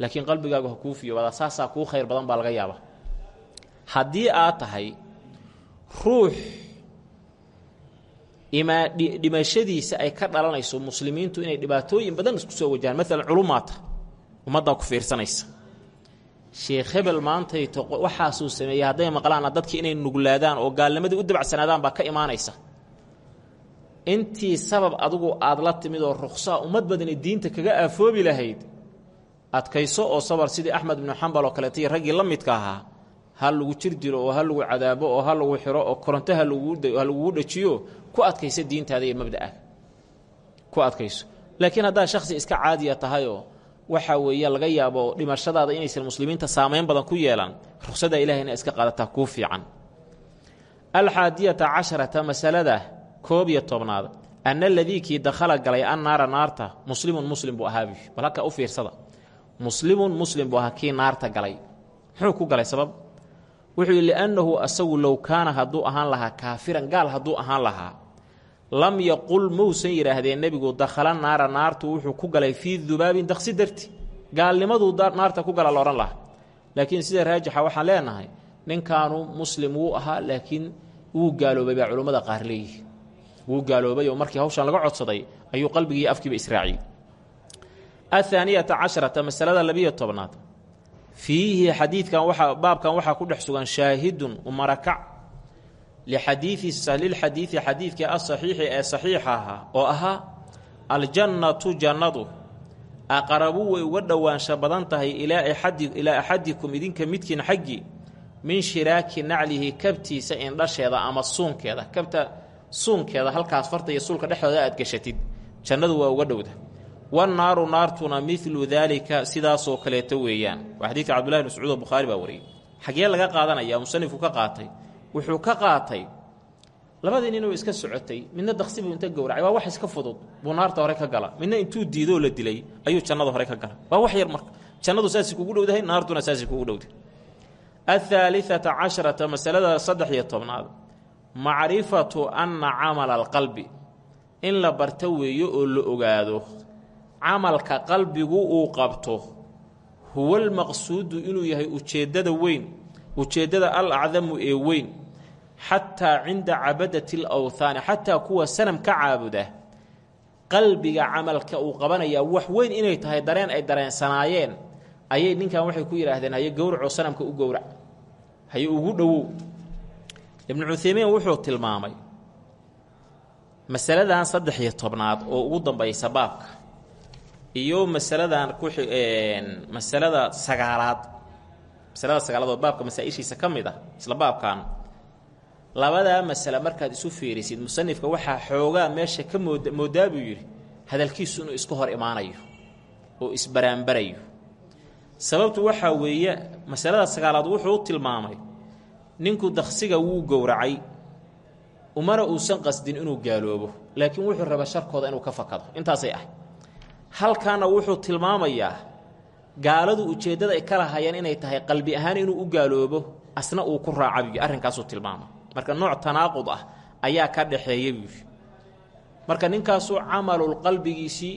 laakiin qalbigaagu ha kuu fiyo wadaa saasaa kuu khayr badan baa laga yaabaa. Haddii aad tahay ruux dhimashadiisa ay ka dhalanayso muslimiintu inay dhibaatooyin badan isku soo wajahaan. Maalan culumaata ummaddaa ku fiirsanaysa. Sheekh hebel maantayto waxaasuu sameeyey hadday maqlaana dadki inay nuglaadaan oo gaalnimadii u dabacsanaadaan baa ka imaanaysa. Intii sabab adigu aad la timid oo ruksaa ummad badani diinta kaga aafoobi lahayd adkayso oo sabar sidii axmed ibnu xambal oo kaleeto iyo raggii la midka ahaa ha lagu jir dilo oo ha lagu cadaabo oo ha lagu xiro oo koronto ha lagugu dhajiyo ku adkayso diintaada iyo mabda'aaga ku adkayso. Laakiin haddaad shakhsi iska caadiya tahayoo waxaa weeye laga yaabo dhimashadaada inaysan muslimiinta saamayn badan ku yeelan ruqsada ilahay ina iska qaadataa kuu fiican. Alxaadiyata casharata masalada koob iyo tobnaad. Anna aladii kii dakhala galay an naara naarta muslimun muslim buu ahaabi bal u fiirsada. Muslimun muslim buu ahaa naarta galay. Muxuu galay sabab wuxuu yidhi liannahu asagu low kaana hadduu ahaan lahaa kaafiran gaal hadduu ahaan lahaa lam yaqul mausan yidhaahdeen nebigu dakhala naara naartu wuxuu ku galay fii dubaabin daqsi darti. Gaalnimaduu naarta ku gala laodhan lahaa. Laakiin sida raajixa waxaan leenahay ninkaanu muslim wuu ahaa laakiin wuu gaaloobay baa culummada qaar leeyihi wuu gaaloobay oo markii hawshan laga codsaday ayuu qalbigii afkiiba israaciyey. Athaaniyata casharata masalada labiyo tobnaad fiihi xadiidkan waaa baabkan waxaa ku dhex sugan shaahidun umarakac lixadiii lilxadiidi xadiidkii asaxiixi ee saxiixa ahaa oo ahaa aljannatu jannadu. Aqrabu way uga dhowaansha badan tahay ilaa axadikum idinka midkiin xaggii min shiraaki naclihi kabtiisa indhasheeda ama suunkeeda. Kabta suunkeeda halkaas farta iyo suulka dhexdooda aad gashatid. Jannadu waa uga dhowda wannaaru naartuna milu daalika sidaasoo kaleeto weeyaan waa xadiidka cabdullahi bn mascuud oo bukhaari baa wariyey laga qaadanaya musanifku ka qaatay wuxuu ka qaatay labadii ninuu iska socotay midna daqsi buu inta gowracay waa wax iska fudud buu naarta hore ka gala midna intuu diidoo la dilay ayuu jannada hore ka gala waa wax yar marka jannadu saasay kugu dhowdahay naartuna saasay kugu dhowdahay ahaaliata casharata masalada saddex iyo tobnaad macrifatu anna camala alqalbi in la barto weeyo oo la ogaado camalka qalbigu uu qabto huwa almaqsuudu inuu yahay ujeeddada weyn ujeeddada al acdamu ee weyn xataa cinda cabadati alawthaani xataa kuwa sanam ka caabuda qalbiga camalka uu qabanayaa wax weyn inay tahay dareen ay dareensanaayeen ayay ninkan waxay ku yidhaahdeen haye gowracoo sanamka u gowrac haye ugu dhowow. Ibnu cuthaymiin wuxuu tilmaamay masaladan saddex iyo tobnaad oo ugu dambaysa baabka iyo masaladan ku masalada sagaalaad. Masalada sagaalaad oo baabka masaa-ishiisa ka mid ah isla baabkan. Labadaa masale markaad isu fiirisid musanifka waxaa xoogaa meesha ka mood moodaa yidhi hadalkiisu inuu iska hor imaanayo oo isbaraanbarayo sababtu waxaa weeye masalada sagaalaad wuxuu tilmaamay ninku daksiga wuu gowracay umana uusan qasdin inuu gaaloobo laakiin wuxuu raba sharkooda inuu ka fakado. Intaasay ahay halkaana wuxuu tilmaamayaa gaaladu ujeeddada ay ka lahayeen inay tahay qalbi ahaan inuu u gaaloobo asna uu ku raacabiyo arrinkaasuu tilmaama marka nooc tanaaqud ah ayaa ka dhaxeeya buuyi marka ninkaasuu camalul qalbigiisii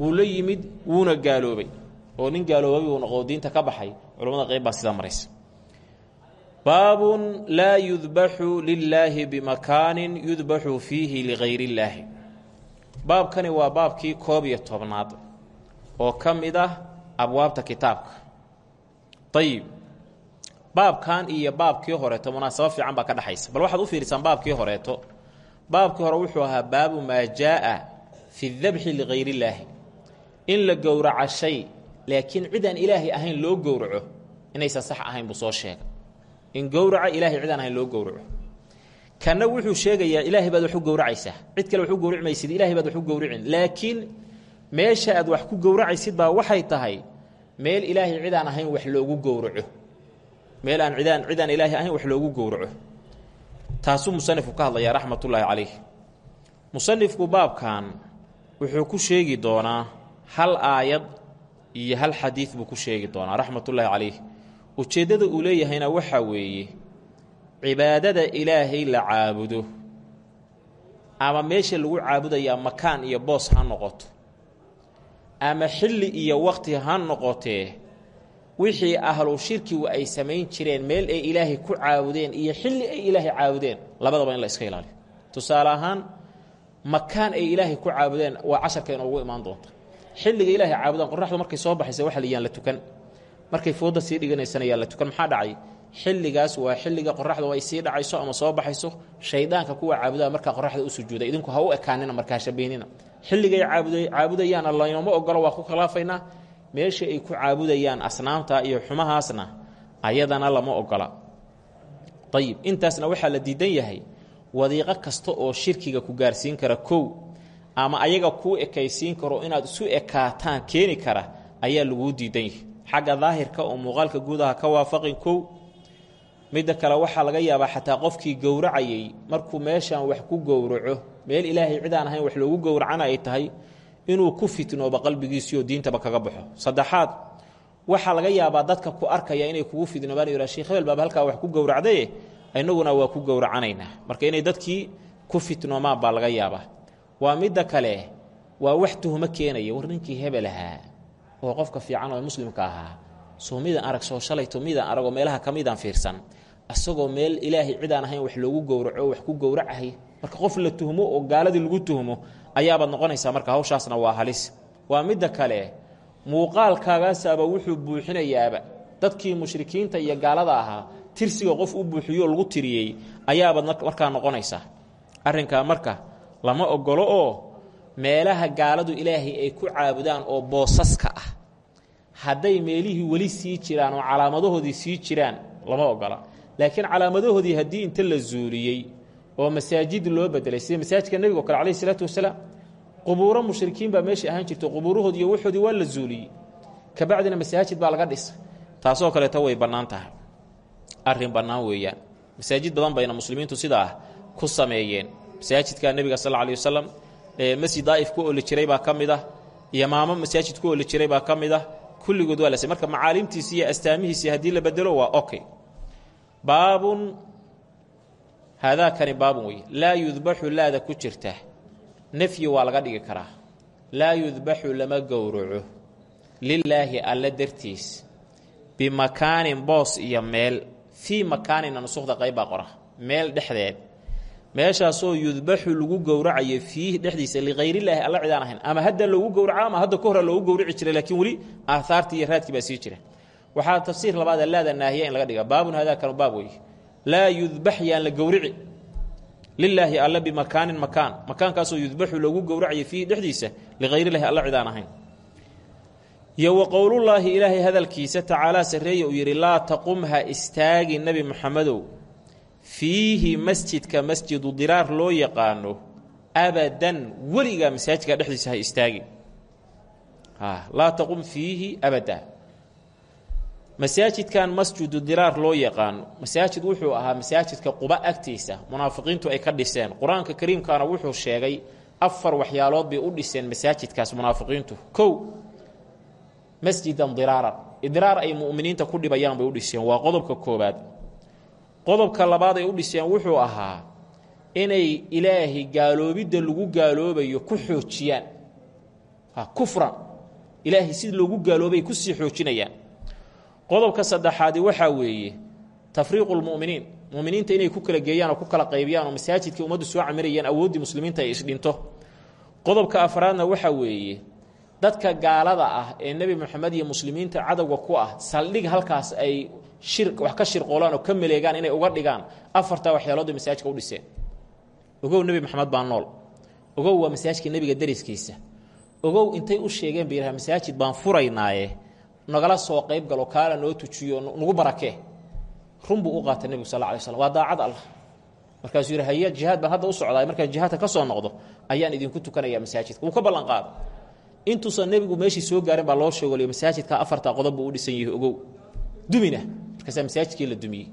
wuu la yimid wuuna gaaloobay. Oo nin gaaloobay uu noqdo diinta ka baxay culamada qayb baa sidaa maraysa. Baabun laa yudbaxu lilaahi bimakaanin yudbaxu fiihi ligayr illaahi baabkani waa baabkii koob iyo tobnaad oo ka mid ah abwaabta kitaabka. Ayib baabkan iyo baabkii horeeto munaasabo fiican baa ka dhexaysa bal waxaad u fiirisaan baabkii horeeto baabkii hore wuxuu ahaa baabu maa jaaa fi dabxi ligayr illaahi in la gowraco shay laakiin cid aan ilaahay ahayn loo gowraco inaysan sax ahayn buu soo sheegay. In gowraca ilaahay cid aan ahayn loo gowraco kanna wuxuu sheegayaa ilaahay baad wax u gowracaysaa. Cid kale wax u gowrici maysid ilahay baad wax u gowricin. Laakiin meesha aad wax ku gowracaysid baa waxay tahay meel ilaahay cid aan ahayn wax loogu gowraco. Meel aan cidaan cid aan ilaahay ahayn wax loogu gowraco. Taasuu musanifku ka hadlayaa raxmatullaahi calayh. Musanifku baabkan wuxuu ku sheegi doonaa hal aayad iyo hal xadiid buu ku sheegi doonaa raxmatullaahi calayh. Ujeeddada uu leeyahayna waxaa weeye cibaadada ilaahay la caabudo. Ama meesha lagu caabudayaa makaan iyo boos ha noqoto. Ama xilli iyo waqti ha noqotee wixii ahlu shirkigu ay samayn jireen meel ay ilaahay ku caabudeen iyo xilli ay ilaahay caabudeen labadaba in la iska ilaaliyo. Tusaale ahaan makaan ay ilaahay ku caabudeen waa casharka inoogu imaan doonta. Xilliga ilaahay caabudaan qoraxdu markay soo baxaysa waxa layaan la tukan. Markay fooda sii dhiganaysana yaa la tukan maxaa dhacay xilligaas waa xilliga qoraxdu ay sii dhacayso ama soo baxayso shaydaanka kuwa caabudaa markaa qoraxda u sujuuda idinku ha u ekaanina markaa shabaynina xilligay caabudayaana laynoma ogolo waa ku khilaafaynaa. Meesha ay ku caabudayaan asnaamta iyo xumahaasna ayadana lama ogola ayib intaasna waxaa la diidan yahay wadiiqo kasta oo shirkiga ku gaarsiin kara kow ama ayaga kuu ekaysiin karo inaad isu ekaataan keeni kara ayaa laguu diidan yahay. Xagga daahirka oo muuqaalka guudaha ka waafaqin kow midda kale waxaa laga yaabaa xataa qofkii gowracayay markuu meeshaan wax ku gowraco meel ilaahay cid ahayn wax loogu gowracana ay tahay inuu ku fitnooba qalbigiisiioo diintaba kaga baxo. Saddexaad waxaa laga yaabaa dadka ku arkaya inay kugu fidnoobaan yidhaa sheekh hebel baaba halkaa wax ku gowracdaye innaguna waa ku gowracanaynaa. Marka inay dadkii ku fitnoomaan baa laga yaabaa. Waa midda kale waa wax tuhmo keenaya war ninkii hebel ahaa oo qofka fiican oo muslimka ahaa soo midaan arag soo shalayto midaan aragoo meelaha ka midaan fiirsan asagoo meel ilaahay cid aan ahayn wax loogu gowraco wax ku gowracahay. Marka qof la tuhmo oo gaaladii lagu tuhmo ayaabaad noqonaysaa marka hawshaasna waa halis. Waa midda kale muuqaalkaagaasaaba wuxuu buuxinayaaba. Dadkii mushrikiinta iyo gaalada ahaa tirsiga qof u buuxiyo lagu tiriyey ayaabaad markaa noqonaysaa. Arrinkaa marka lama ogolo oo meelaha gaaladu ilaahay ay ku caabudaan oo boosaska ah. Hadday meelihii weli sii jiraan oo calaamadahoodii sii jiraan lama ogola laakiin calaamadahoodii haddii inta la zuuliyey oo masaajid loo bedelay sida masaajidka nebigo kale calayhi isalaatu wasalaam qubuuro mushrikiin baa meesha ahaan jirto qubuurahoodi iyo waxoodii waa la zuuliyey kabacdina masaajid baa laga dhisay. Taasoo kaleeto way bannaan tahay. Arrin weeyaan. Masaajid badan bayna muslimiintu sidaa ku sameeyeen. Masaajidka nebiga sal alih wasalam masjid daa'if ku oli jiray baa ka mid ah. Iyo maamo masaajid ku oli jiray baa ka ah. Kulligood waa la marka macaalimtiisi iyo astaamihiisi haddii la bedelo waa okay baabun haadaakani baabun wey laa yudbaxu laada ku jirta. Nafyi waa laga dhigi karaa. Laa yudbaxu lama gowraco. Lilaahi alle dartiis. Bimakaanin boos iyo meel. Fii makaanina nusukhda qaybbaa qora meel dhexdeed. Meeshaasoo yudbaxu lagu gowracayo fiihi dhexdiisa likayrilaahi alla cidaan ahayn. Ama hadda loogu gowraco ama hadda ka hore loogu gowrici jiray laakiin weli aahaartii iyo raadkii baa sii jira waxaa tafsiir labaada laada naahiya in laga dhiga. Baabun haadaakanu baab wey laa yudbax yaan la gowrici. Lilaahi alle bimakaanin makaan. Makaankaasoo yudbaxu loogu gowracayo fiihi dhexdiisa likayrilaahi alla cidaan ahayn. Iyo wa qowlullaahi ilaahay hadalkiisa tacaalaa sarreeya uu yidhi laa taqum ha istaagi nebi muxamedow fiihi masjidka masjidu diraar loo yaqaano abadan weligaa masaajidka dhexdiisa ha istaagi laa taqum fiihi abada masaajidkan masjidu diraar loo yaqaano masaajid wuxuu ahaa masaajidka quba agtiisa munaafiqiintu ay ka dhiseen. Qur'aanka kariimkaana wuxuu sheegay afar waxyaalood bay u dhiseen masaajidkaas munaafiqiintu. Kow masjidan diraaran idraar ay mu'miniinta ku dhibayaan bay u dhiseen. Waa qodobka koobaad qodobka labaad ay u dhiseen wuxuu ahaa inay ilaahay gaaloobidda lagu gaaloobayo ku xoojiyaan. Kufran. Ilaahay sid loogu gaaloobay ku sii xoojinayaan qodobka saddexaadi waxaa weeye tafriiqu lmu'miniin. Muminiinta inay ku kala geeyaan oo ku kala qaybiyaan oo masaajidkii ummaddu soo camirayaan awooddii muslimiinta ay isdhinto. Qodobka afraadna waxaa weeye dadka gaalada ah ee nebi moxamed iyo muslimiinta cadowga ku ah saldhig halkaas ay shir wax ka shirqoolaan oo ka maleegaan inay uga dhigaan afartaa waxyaaloodda masaajidka u dhiseen. Ogow nebi moxamed baa nool. Ogow waa masaajidka nebiga dariskiisa ogow intay u sheegeen ba yidhaha masaajid baan furaynaaye nagala soo qayb galo kaala noo tujiyo nagu barakee run buu u qaatay nebigu sal alay slam waa allah. Markaasuu yidhi haya jihaad baan hadda u socdaay markaan jihaadka ka soo noqdo ayaan idinku tukanayaa masaajidka. Wuu ka ballan qaaday. Intuusan nebigu meeshii soo gaarin baa loo sheegoliyo masaajidka afarta qodob buu dhisan yahay ogow. Dumina. Markaasaa masaajidkii la dumiyey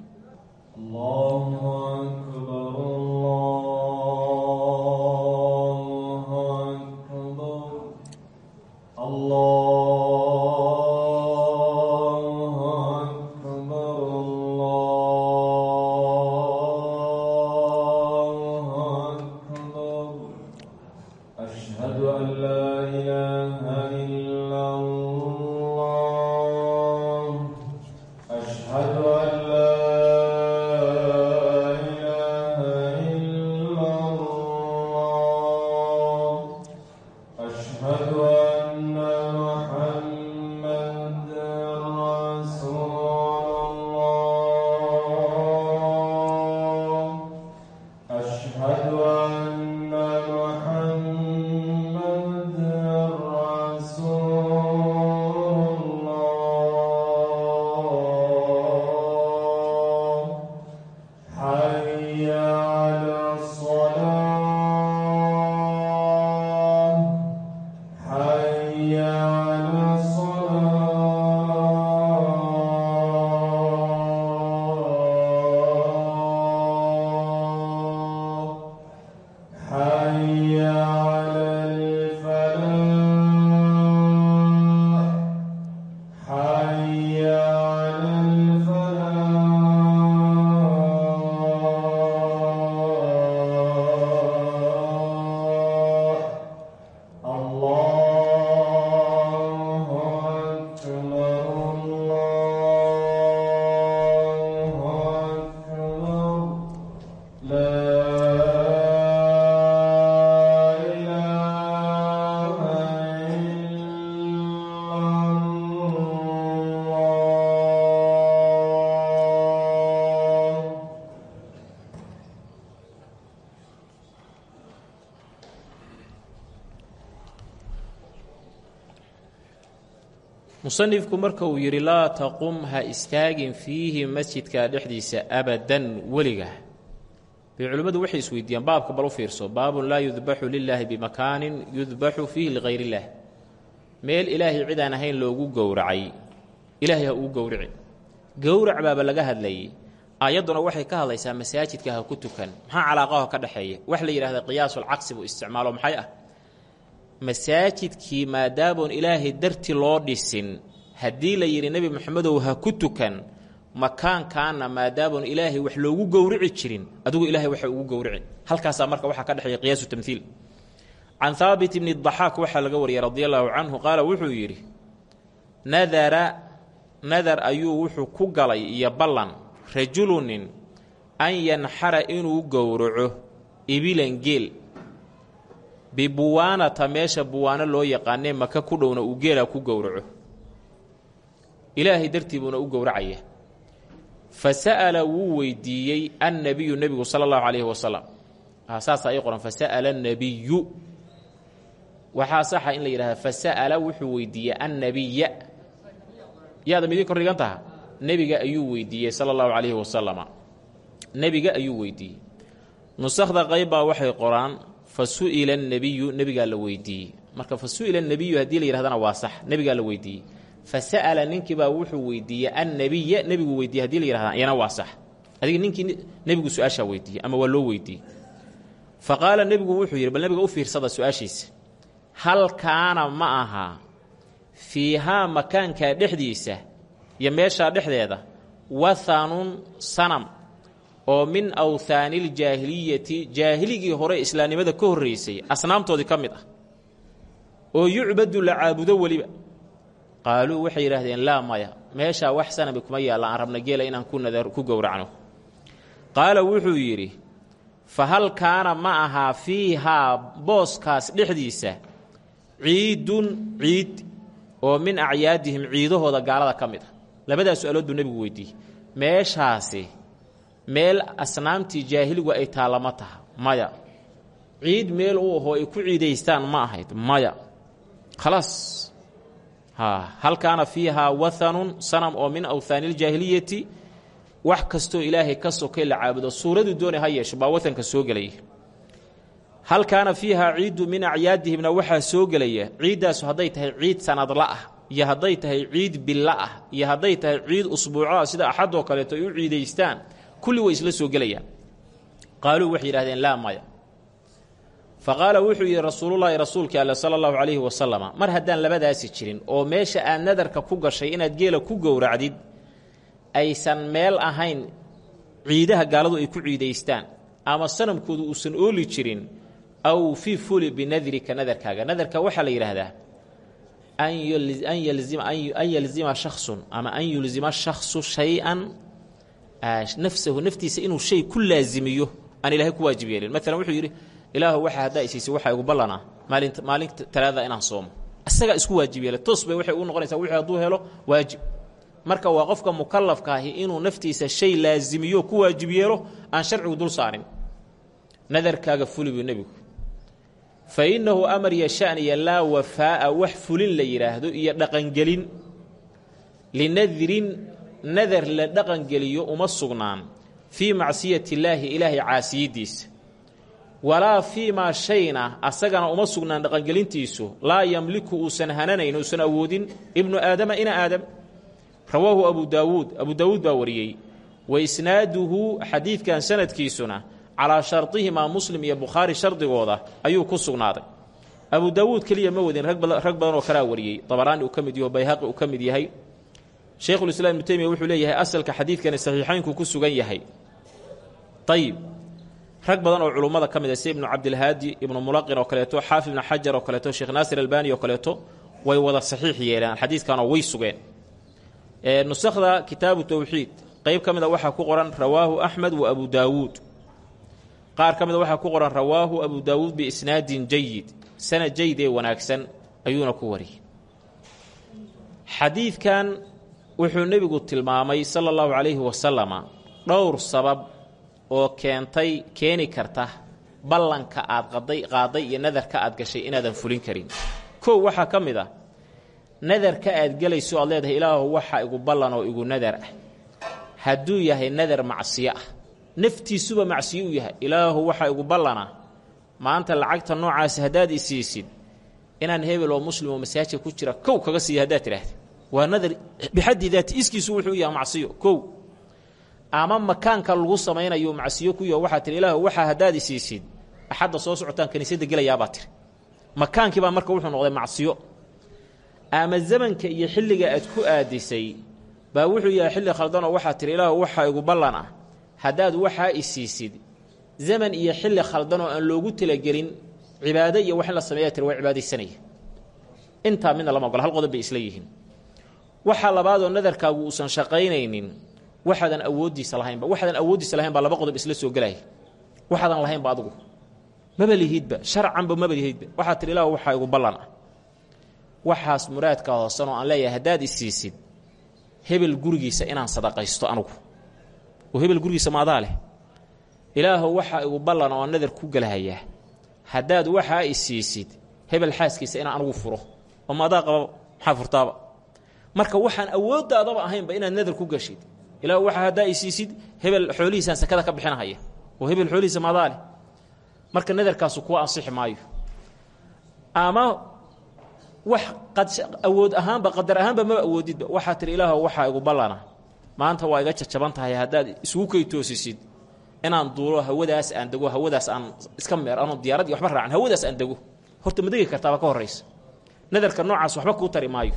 musanifku marka uu yidhi laa taqum ha istaagin fiihi masjidka dhexdiisa abadan weliga. Bay culimmadu waxay isweydiiyaan baabka bal u fiirso baabun laa yudbaxu lilaahi bimakaanin yudbaxu fiihi ligayr illaah meel ilaahay cid aan ahayn loogu gowracay ilaahay ha ugu gowrici gowrac baaba laga hadlayay. Aayadduna waxay ka hadlaysaa masaajidka ha ku tukan maxaa calaaqaho ka dhexeeya? Wax la yidhahda qiyaasulcagsi buu isticmaalo maxay ah masaajidkii maadaamoon ilaahay darti loo dhisin. Haddii la yidhi nebi moxamedow ha ku tukan makaankaana maadaamoon ilaahay wax loogu gowrici jirin. Adigu ilahay waxa ugu gowrici halkaasaa marka waxaa ka dhexeeya qiyaasu tamhiil can haabit bni daxaak waxaa laga wariyay radi allaahu canhu qaala wuxuu yidhi nadara nadar ayuu wuxuu ku galay iyo ballan rajulunin an yanxara inuu gowraco ibilan geel bibuwaanata meesha buwaano loo yaqaanee maka ku dhowna uu geelaa ku gowraco. Ilaahay dartii buuna u gowracaya. Fa sa'ala wuu weydiiyey annabiyu nebigu sala allahu calayhi wasalam saasaa ii qoran. Fa sa'ala annabiyu. Waxaa saxa in la yidhahda fa sa'ala wuxuu weydiiyey annabiya. Yaada midii kor dhigan taha? Nebiga ayuu weydiiyey sala allahu calayhi wasalama nebiga ayuu weydiiyey. Nusakhda qaybbaa waxay qoraan fa su'ila annebiyu nebigaa la weydiiyey. Marka fa su'ila annebiyu haddii la yidhahdana waa sax nebigaa la weydiiyey. Fa sa'ala ninkiibaa wuxuu weydiiyey annabiya nebigu weydiiyey haddii la yihahda iyana waa sax. Adiga ninkii nebigu su'aashaa weydiiyey ama waa loo weydiiyey. Fa qaala nebigu wuxuu yidhi bal nebiga u fiirsada su'aashiisa. Hal kaana ma ahaa fiihaa makaankaa dhexdiisa iyo meeshaa dhexdeeda wathanun sanam oo min awthaaniiljaahiliyati jaahiligii hore islaamnimada ka horraysay asnaamtoodii ka mid ah oo yucbadu la caabudo weliba. Qaaluu waxay yidhaahdeen laa maya meeshaa wax sanami kuma yaalla aan rabna geela inaan ku gowracno. Qaala wuxuu yidhi fa hal kaana ma ahaa fiihaa booskaas dhexdiisa ciidun ciid oo min acyaadihim ciidahooda gaalada ka mid ah. Labadaas su'aalood buu nebigu weydiiyey. Meeshaasi meel asnaamtii jaahiligu ay taallama taha maya. Ciid meel u ahoo ay ku ciidaystaan ma ahayd maya. Khalaas hal kaana fiihaa wathanun sanam oo min awthaani ljaahiliyati wax kastoo ilaahay ka sokay la caabudo. Suuraduu doonay ha yeesho baa soo gelaya. Hal kaana ciiddu min acyaadihimna waxaa soo gelaya ciiddaasu hadday tahay ciid sanadla ah iyo hadday tahay ciid billa ah iyo hadday tahay ciid usbuuco ah sida axadoo kaleeto ay u ciidaystaan kulli way isla soo gelayaan. Qaaluu waxay yidhahdeen laa maya. Fa qaala wuxuu yidhi rasuulullaahi rasuulkii alle sala allahu calayhi wasalama mar haddaan labadaasi jirin oo meesha aad nadarka ku gashay inaad geela ku gowracdid aysan meel ahayn ciidaha gaaladu ay ku ciidaystaan ama sanamkoodu uusan ooli jirin aw fii fuli binadrika nadarkaaga. Nadarka waxaa la yidhaahdaa an yalzima shaksun ama an yulzima shaksu shay-an nafsahu naftiisa inuu shay ku laazimiyo aan ilaahay ku waajib yeelin maalan wuxuu yidhi ilaahu waxaa haddaa isiisay waxaa igu ballanaa maalinta maalinta talaadada inaan soomo asagaa isku waajib yeelay toos bay waxay u noqonaysaa wixii hadduu helo waajib marka waa qofka mukallafka ahi inuu naftiisa shay laazimiyo ku waajib yeelo aan sharcigu dul saarin nadarkaaga fuli buu nebigu fa innahu amar iyo shaniya laa wafaa'a wax fulin la yidhaahdo iyo dhaqangelin linadrin nadar la dhaqangeliyo uma sugnaan fii macsiyati illaahi ilaahay caasiyiddiisa walaa fii maa shayna asagana uma sugnaan dhaqangelintiisu. Laa yamliku uusan hananayn uusan awoodin. Ibnu aadama ina aadam. Rawaahu abu daawuud. Abu daawuud baa wariyey. Wa isnaaduhu xadiidkan sanadkiisuna calaa shardihimaa muslim iyo bukhaari shardigooda ayuu ku sugnaaday. Abu daawuud keliya ma wadin rag badan oo kalaa wariyey. Dabaraani uu ka mid yaho bayhaqi uu ka mid yahay shaykhulislaam ibnu teymiya wuxuu leeyahay asalka xadiidkani saxiixaynku ku sugan yahay. Ayib rag badan oo culummada ka mid a si ibnu cabdilhaadi ibnu oo kaleeto xaafid ibnu xajar oo kaleeto sheekh naasir albani oo kaleeto way wada saxiix yeeleen xadiidkanoo way sugeen. Nusakhda kitaabu towxiid qeyb ka mida waxaa ku qoran rawaahu axmed wa abu daawuud. Qaar ka mida waxaa ku qoran rawaahu abu daawuud biisnaadin jayid sanad jayid wanaagsan ayuuna ku wariyey xadiidkan wuxuu nebigu tilmaamay sala allahu calayhi wasalama dhowr sabab oo keentay keeni karta ballanka aad qaday qaaday iyo nadarka aad gashay inaadan fulin karin. Kow waxaa ka mid ah nadarka aad gelayso aad leedahay ilaahu waxa igu ballan oo igu nadar ah. Hadduu yahay nadar macsiyo ah naftiisuba macsiyo u yahay ilaahu waxa igu ballana maanta lacagta noocaasi haddaad isiisid inaan hebel oo muslim oo masaajidka ku jira kow kaga siiya haddaad tidhaahda waa nadar bixaddi daati iskiisu wuxuu yahay macsiyo kow. Ama makaanka lagu samaynayo macsiyo ku yaho waxaa tihi ilaahu waxaa haddaad isiisid axadda soo socotaan kiniisadda gelayaabaa tiri. Makaankiibaa marka wuxuu noqday macsiyo. Ama zamanka iyo xilliga aad ku aadisay baa wuxuu yahay xilli khaldanoo waxaa tihi ilaahu waxaa igu ballan ah. Haddaad isiisid zaman iyo xilli khaldanoo aan loogu talagelin cibaado iyo wax la sameeyaa tiri waa cibaadaysanaya. Intaa midna lama ogolo hal qodob bay isla yihiin waxaa labaadoo nadarkaagu uusan shaqaynaynin waxaadan awooddiisa lahaynba waxaadan awooddiisa lahayn baa laba qodob isla soo gelaya waxaadan lahaynba adugu. Maba lihiidba sharcanba maba lihiidba waxaa tihi ilaahu waxaa igu ballan ah. Waxaas muraadka hoosan oo aan leeyahay haddaad isiisid hebel gurigiisa inaan sadaqaysto anugu. Oo hebel gurigiisa maadaa leh. Ilaahu waxaa igu ballan oo nadar ku gelahayaa haddaad waxaa isiisid hebel xaaskiisa inaan anugu furo. Oo maadaa qababa maxaa furtaaba marka waxaan awooddaadaba ahaynba inaad nadar ku gashid. Ilaahu waxaa haddaa isiisid hebel xoolihiisaan sakada ka bixinahaya. Oo hebel xoolihiisa maadaa leh marka nadarkaasu kuwa ansixi maayo. Ama wax awood ahaanba qadar ahaanba maba awoodidba. Waxaa tiri ilaahow waxaa igu ballana. Maanta waa iga jajaban tahay haddaad isugu kay toosisid inaan duulo hawadaas aan dego hawadaas aan iska meer anoo diyaarad iyo waxba raacin hawadaas aan dego. Horta ma degi ka horraysa. Nadarka noocaas waxba kuu tari maayo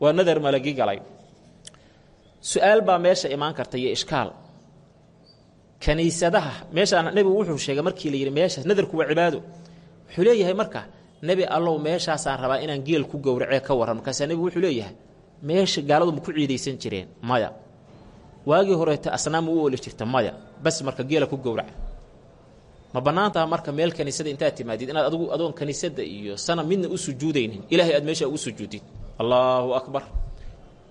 waa nadar malagi galay. Su'aal baa meesha imaan karta iyo kaniisadaha meeshaan nebigu wuxuu sheegay markii la yidhi meeshaas nadarku waa cibaado. Wuxuu leeyahay marka nebi allow meeshaasaan rabaa inaan geel ku gowracee ka warran markaasaa nebigu wuxuu leeyahay meesha gaaladu ma ku ciidaysan jireen maya. Waagii horeeta asnaam u ooli jirta maya. Bas marka geela ku gowrac. Ma bannaantaha marka meel kaniisada intaad timaadid inaad adigu adoon kaniisada iyo sana midna u sujuudaynin. Ilaahay aad meesha ugu sujuudid allaahu akbar.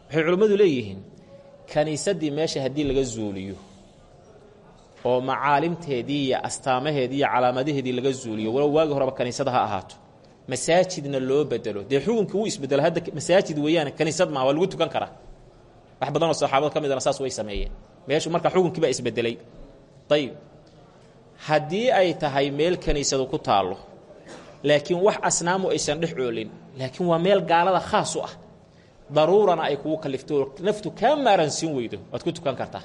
Waxay culimmadu leeyihiin kaniisadii meesha haddii laga zuuliyo oo macaalimteedii iyo astaamaheedii iyo calaamadaheedii laga zuuliyo walow waagi horeba kaniisada ha ahaato. Masaajidna loo bedelo. Dee xukunkii wuu isbedelo hadda masaajid weeyaan kaniisad maa waa lagu tukan karaa. Wax badanoo saxaabada ka midana saas way sameeyeen. Meeshu marka xukunkii baa isbedelay. Ayib haddii ay tahay meel kaniisadu ku taallo laakiin wax asnaamu aysan dhex oolin. Laakiin waa meel gaalada khaas ah. Daruurana ay kugu kalifto naftu kaa maaransiin weydo. Waad ku tukan kartaa.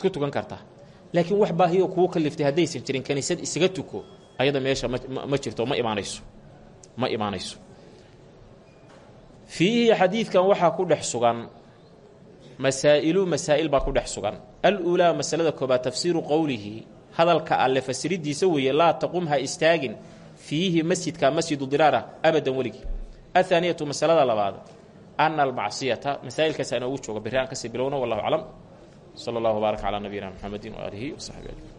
Ku tukan kartaa. Laakiin wax baahiyo kugu kaliftay haddaysan jirin kaniisad isaga tuko ayada meesha ma jirto ma imaanayso. Ma imaanayso. Fiihi xadiidkan waxaa ku dhex sugan masaa'ilu masaa'il baa ku dhex sugan. Aluulaa masalada koobaad tafsiiru qowlihi hadalka alle fasiridiisa weeye laa taqum istaagin fiihi masjidka masjidu diraara abadan weligii. Athaaniyatu masalada labaad ana almacsiyata masaa'ilkaas inoogu jooga berri aan ka sii bilowno wallahu aclam. Sala allahu baarak calaa nabiyina muxamedin waaalihi wasaxbi ajmain